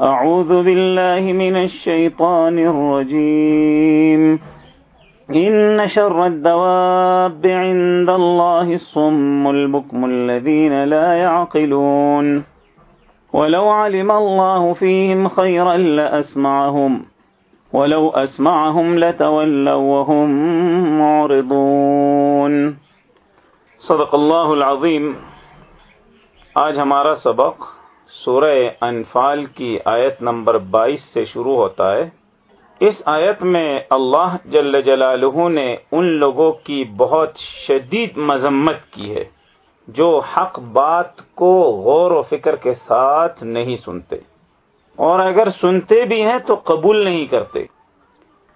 أعوذ بالله من الشيطان الرجيم. إن شر الدواب عند الله الصم البكم الذين لا يعقلون. ولو علم الله فيهم خيرا لأسمعهم، ولو أسمعهم لتولوا وهم معرضون. صدق الله العظيم. آج ہمارا سبق سورہ انفال کی آیت نمبر بائیس سے شروع ہوتا ہے۔ اس آیت میں اللہ جل جلالہ نے ان لوگوں کی بہت شدید مذمت کی ہے، جو حق بات کو غور و فکر کے ساتھ نہیں سنتے۔ اور اگر سنتے بھی ہیں تو قبول نہیں کرتے۔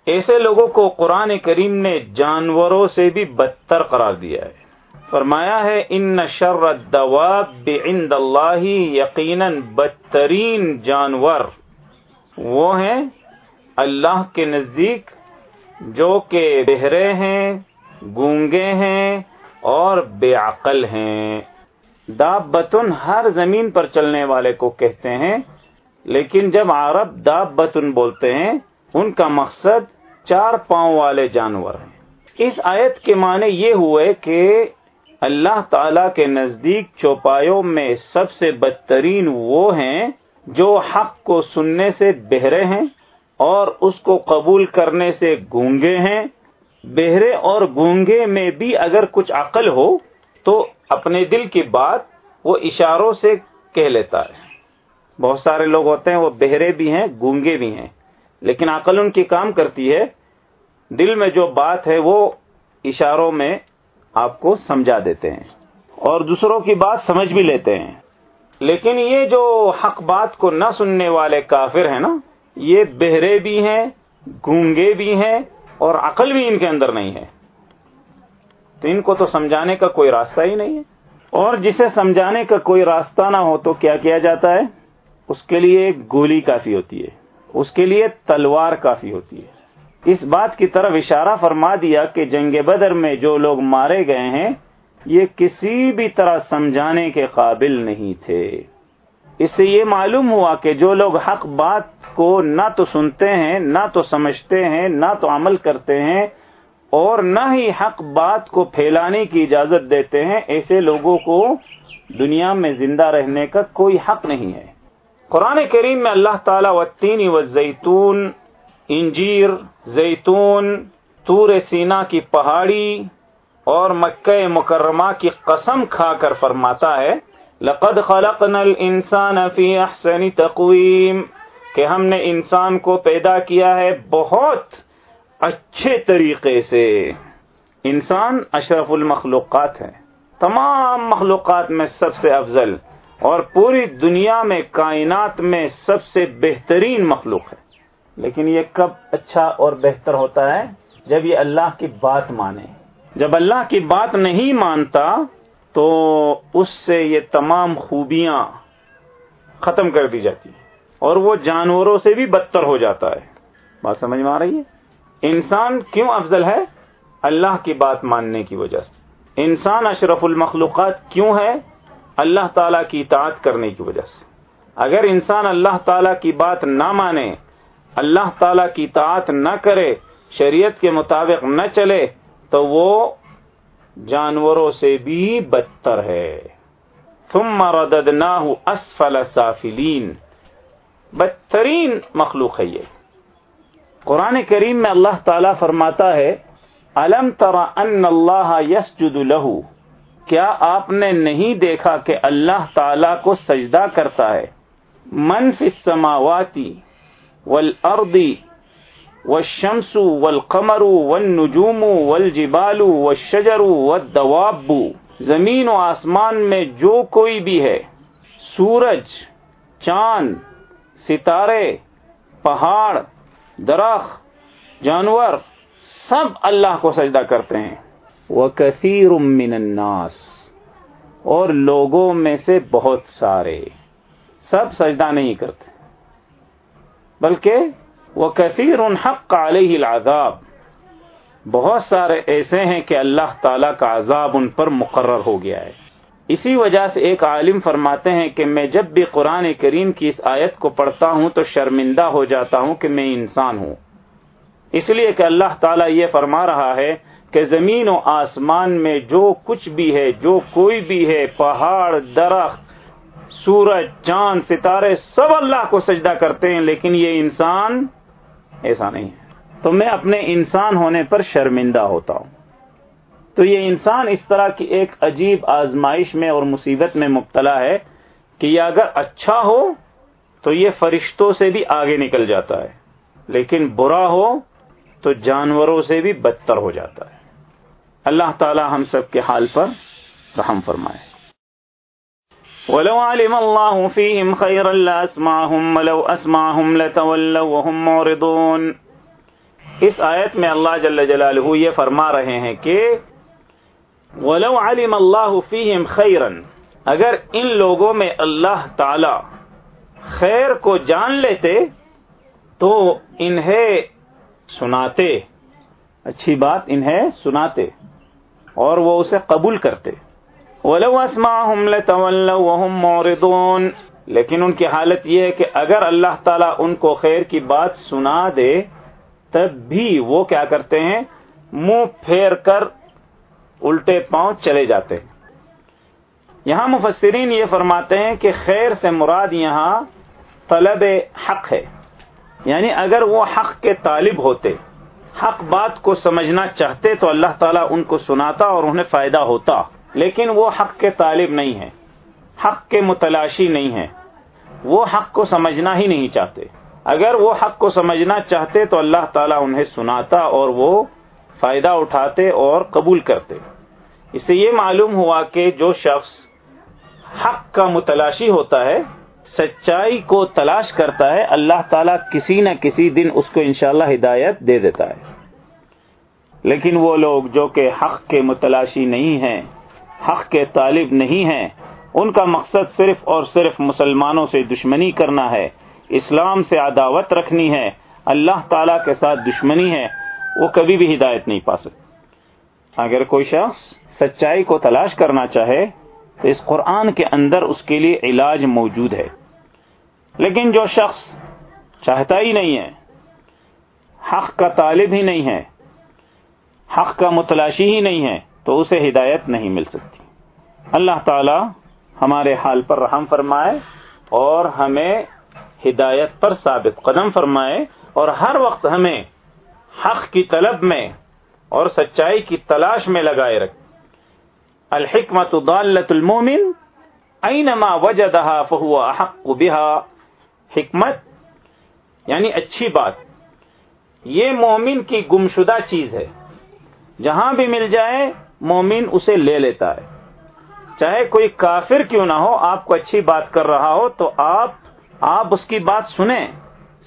ایسے لوگوں کو قرآن کریم نے جانوروں سے بھی بدتر قرار دیا ہے۔ فرمایا ہے ان شر الدواب عند اللہ یقیناً بدترین جانور وہ ہیں اللہ کے نزدیک، جو کہ بہرے ہیں، گونگے ہیں اور بے عقل ہیں۔ داب بتن ہر زمین پر چلنے والے کو کہتے ہیں، لیکن جب عرب داب بتن بولتے ہیں، ان کا مقصد چار پاؤں والے جانور ہیں۔ اس آیت کے معنی یہ ہوئے کہ اللہ تعالی کے نزدیک چوپایوں میں سب سے بدترین وہ ہیں جو حق کو سننے سے بہرے ہیں اور اس کو قبول کرنے سے گونگے ہیں۔ بہرے اور گونگے میں بھی اگر کچھ عقل ہو تو اپنے دل کی بات وہ اشاروں سے کہہ لیتا ہے۔ بہت سارے لوگ ہوتے ہیں وہ بہرے بھی ہیں، گونگے بھی ہیں، لیکن عقل ان کی کام کرتی ہے۔ دل میں جو بات ہے وہ اشاروں میں آپ کو سمجھا دیتے ہیں اور دوسروں کی بات سمجھ بھی لیتے ہیں۔ لیکن یہ جو حق بات کو نہ سننے والے کافر ہیں نا، یہ بہرے بھی ہیں، گونگے بھی ہیں اور عقل بھی ان کے اندر نہیں ہے۔ تو ان کو تو سمجھانے کا کوئی راستہ ہی نہیں ہے۔ اور جسے سمجھانے کا کوئی راستہ نہ ہو تو کیا کیا جاتا ہے؟ اس کے لیے گولی کافی ہوتی ہے۔ اس کے لیے تلوار کافی ہوتی ہے۔ اس بات کی طرف اشارہ فرما دیا کہ جنگ بدر میں جو لوگ مارے گئے ہیں، یہ کسی بھی طرح سمجھانے کے قابل نہیں تھے۔ اس سے یہ معلوم ہوا کہ جو لوگ حق بات کو نہ تو سنتے ہیں، نہ تو سمجھتے ہیں، نہ تو عمل کرتے ہیں، اور نہ ہی حق بات کو پھیلانے کی اجازت دیتے ہیں، ایسے لوگوں کو دنیا میں زندہ رہنے کا کوئی حق نہیں ہے۔ قرآن کریم میں اللہ تعالیٰ و تین و زیتون انجیر، زیتون، تور سینا کی پہاڑی اور مکہ مکرمہ کی قسم کھا کر فرماتا ہے، لقد خلقنا الانسان فی احسن تقویم۔ کہ ہم نے انسان کو پیدا کیا ہے بہت اچھے طریقے سے۔ انسان اشرف المخلوقات ہے۔ تمام مخلوقات میں سب سے افضل اور پوری دنیا میں کائنات میں سب سے بہترین مخلوق ہے۔ لیکن یہ کب اچھا اور بہتر ہوتا ہے؟ جب یہ اللہ کی بات مانے۔ جب اللہ کی بات نہیں مانتا، تو اس سے یہ تمام خوبیاں ختم کر دی جاتی ہیں اور وہ جانوروں سے بھی بدتر ہو جاتا ہے۔ بات سمجھ میں آ رہی ہے؟ انسان کیوں افضل ہے؟ اللہ کی بات ماننے کی وجہ سے۔ انسان اشرف المخلوقات کیوں ہے؟ اللہ تعالی کی اطاعت کرنے کی وجہ سے۔ اگر انسان اللہ تعالی کی بات نہ مانے اللہ تعالی کی اطاعت نہ کرے، شریعت کے مطابق نہ چلے، تو وہ جانوروں سے بھی بدتر ہے۔ ثم رددناه اسفل سافلین۔ بدترین مخلوق ہے یہ۔ قرآن کریم میں اللہ تعالی فرماتا ہے، الم تر ان اللہ یسجد له کیا آپ نے نہیں دیکھا کہ اللہ تعالی کو سجدہ کرتا ہے؟ من فی السماواتی۔ والارض والشمس والقمر والنجوم والجبال والشجر والدواب۔ زمین و آسمان میں جو کوئی بھی ہے، سورج، چاند، ستارے، پہاڑ، درخت، جانور، سب اللہ کو سجدہ کرتے ہیں۔ وہ کثیر الناس۔ اور لوگوں میں سے بہت سارے۔ سب سجدہ نہیں کرتے۔ بلکہ وہ کثیر حق علیہ العذاب بہت سارے ایسے ہیں کہ اللہ تعالی کا عذاب ان پر مقرر ہو گیا ہے۔ اسی وجہ سے ایک عالم فرماتے ہیں کہ میں جب بھی قرآن کریم کی اس آیت کو پڑھتا ہوں تو شرمندہ ہو جاتا ہوں کہ میں انسان ہوں۔ اس لیے کہ اللہ تعالیٰ یہ فرما رہا ہے کہ زمین و آسمان میں جو کچھ بھی ہے، جو کوئی بھی ہے، پہاڑ، درخت سورج، چاند، ستارے سب اللہ کو سجدہ کرتے ہیں، لیکن یہ انسان ایسا نہیں ہے۔ تو میں اپنے انسان ہونے پر شرمندہ ہوتا ہوں۔ تو یہ انسان اس طرح کی ایک عجیب آزمائش میں اور مصیبت میں مبتلا ہے کہ یہ اگر اچھا ہو تو یہ فرشتوں سے بھی آگے نکل جاتا ہے۔ لیکن برا ہو تو جانوروں سے بھی بدتر ہو جاتا ہے۔ اللہ تعالی ہم سب کے حال پر رحم فرمائے۔ ولو علم الله فيهم خيرا لاسمعهم ولو اسمعهم لتولوا وهم معرضون. اس آیت میں اللہ جل جلالہ یہ فرما رہے ہیں کہ ولو علم اللہ فیہم خیرا اگر ان لوگوں میں اللہ تعالی خیر کو جان لیتے تو انہیں سناتے، اچھی بات، انہیں سناتے اور وہ اسے قبول کرتے۔ ولو اسمعهم لتولوا وهم معرضون۔ لیکن ان کی حالت یہ ہے کہ اگر اللہ تعالیٰ ان کو خیر کی بات سنا دے، تب بھی وہ کیا کرتے ہیں؟ منہ پھیر کر الٹے پاؤں چلے جاتے ہیں۔ یہاں مفسرین یہ فرماتے ہیں کہ خیر سے مراد یہاں طلب حق ہے۔ یعنی اگر وہ حق کے طالب ہوتے، حق بات کو سمجھنا چاہتے تو اللہ تعالیٰ ان کو سناتا اور انہیں فائدہ ہوتا۔ لیکن وہ حق کے طالب نہیں ہے حق کے متلاشی نہیں ہے وہ حق کو سمجھنا ہی نہیں چاہتے۔ اگر وہ حق کو سمجھنا چاہتے تو اللہ تعالیٰ انہیں سناتا اور وہ فائدہ اٹھاتے اور قبول کرتے۔ اس سے یہ معلوم ہوا کہ جو شخص حق کا متلاشی ہوتا ہے، سچائی کو تلاش کرتا ہے، اللہ تعالیٰ کسی نہ کسی دن اس کو انشاءاللہ ہدایت دے دیتا ہے۔ لیکن وہ لوگ جو کہ حق کے متلاشی نہیں ہیں حق کے طالب نہیں ہیں۔ ان کا مقصد صرف اور صرف مسلمانوں سے دشمنی کرنا ہے۔ اسلام سے عداوت رکھنی ہے۔ اللہ تعالی کے ساتھ دشمنی ہے۔ وہ کبھی بھی ہدایت نہیں پا سکتے۔ اگر کوئی شخص سچائی کو تلاش کرنا چاہے، تو اس قرآن کے اندر اس کے لیے علاج موجود ہے۔ لیکن جو شخص چاہتا ہی نہیں ہے، حق کا طالب ہی نہیں ہے، حق کا متلاشی ہی نہیں ہے تو اسے ہدایت نہیں مل سکتی۔ اللہ تعالی ہمارے حال پر رحم فرمائے اور ہمیں ہدایت پر ثابت قدم فرمائے اور ہر وقت ہمیں حق کی طلب میں اور سچائی کی تلاش میں لگائے رکھ الحکمت ضالت المومن اینما وجدها فهو احق بها حکمت یعنی اچھی بات، یہ مومن کی گمشدہ چیز ہے۔ جہاں بھی مل جائے مومن اسے لے لیتا ہے۔ چاہے کوئی کافر کیوں نہ ہو، آپ کو اچھی بات کر رہا ہو تو آپ آپ اس کی بات سنیں،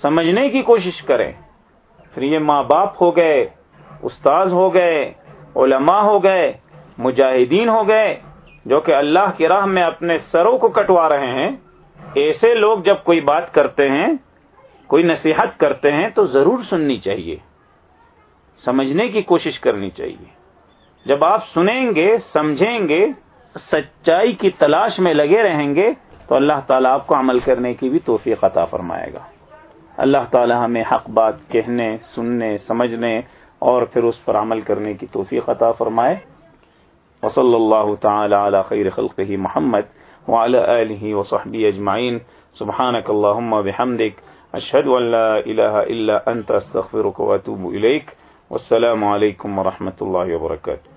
سمجھنے کی کوشش کریں۔ پھر یہ ماں باپ ہو گئے، استاذ ہو گئے، علماء ہو گئے، مجاہدین ہو گئے، جو کہ اللہ کی راہ میں اپنے سروں کو کٹوا رہے ہیں۔ ایسے لوگ جب کوئی بات کرتے ہیں، کوئی نصیحت کرتے ہیں تو ضرور سننی چاہیے، سمجھنے کی کوشش کرنی چاہیے۔ جب آپ سنیں گے، سمجھیں گے، سچائی کی تلاش میں لگے رہیں گے، تو اللہ تعالیٰ آپ کو عمل کرنے کی بھی توفیق عطا فرمائے گا۔ اللہ تعالیٰ ہمیں حق بات کہنے، سننے، سمجھنے اور پھر اس پر عمل کرنے کی توفیق عطا فرمائے۔ وصلی اللہ تعالی علی خیر خلقہ محمد وعلى آلہ وصحبہ اجمعین۔ سبحانک اللہم بحمدک۔ اشہد ان لا الہ الا انت، استغفرک واتوب الیک۔ والسلام علیکم ورحمۃ اللہ وبرکاتہ۔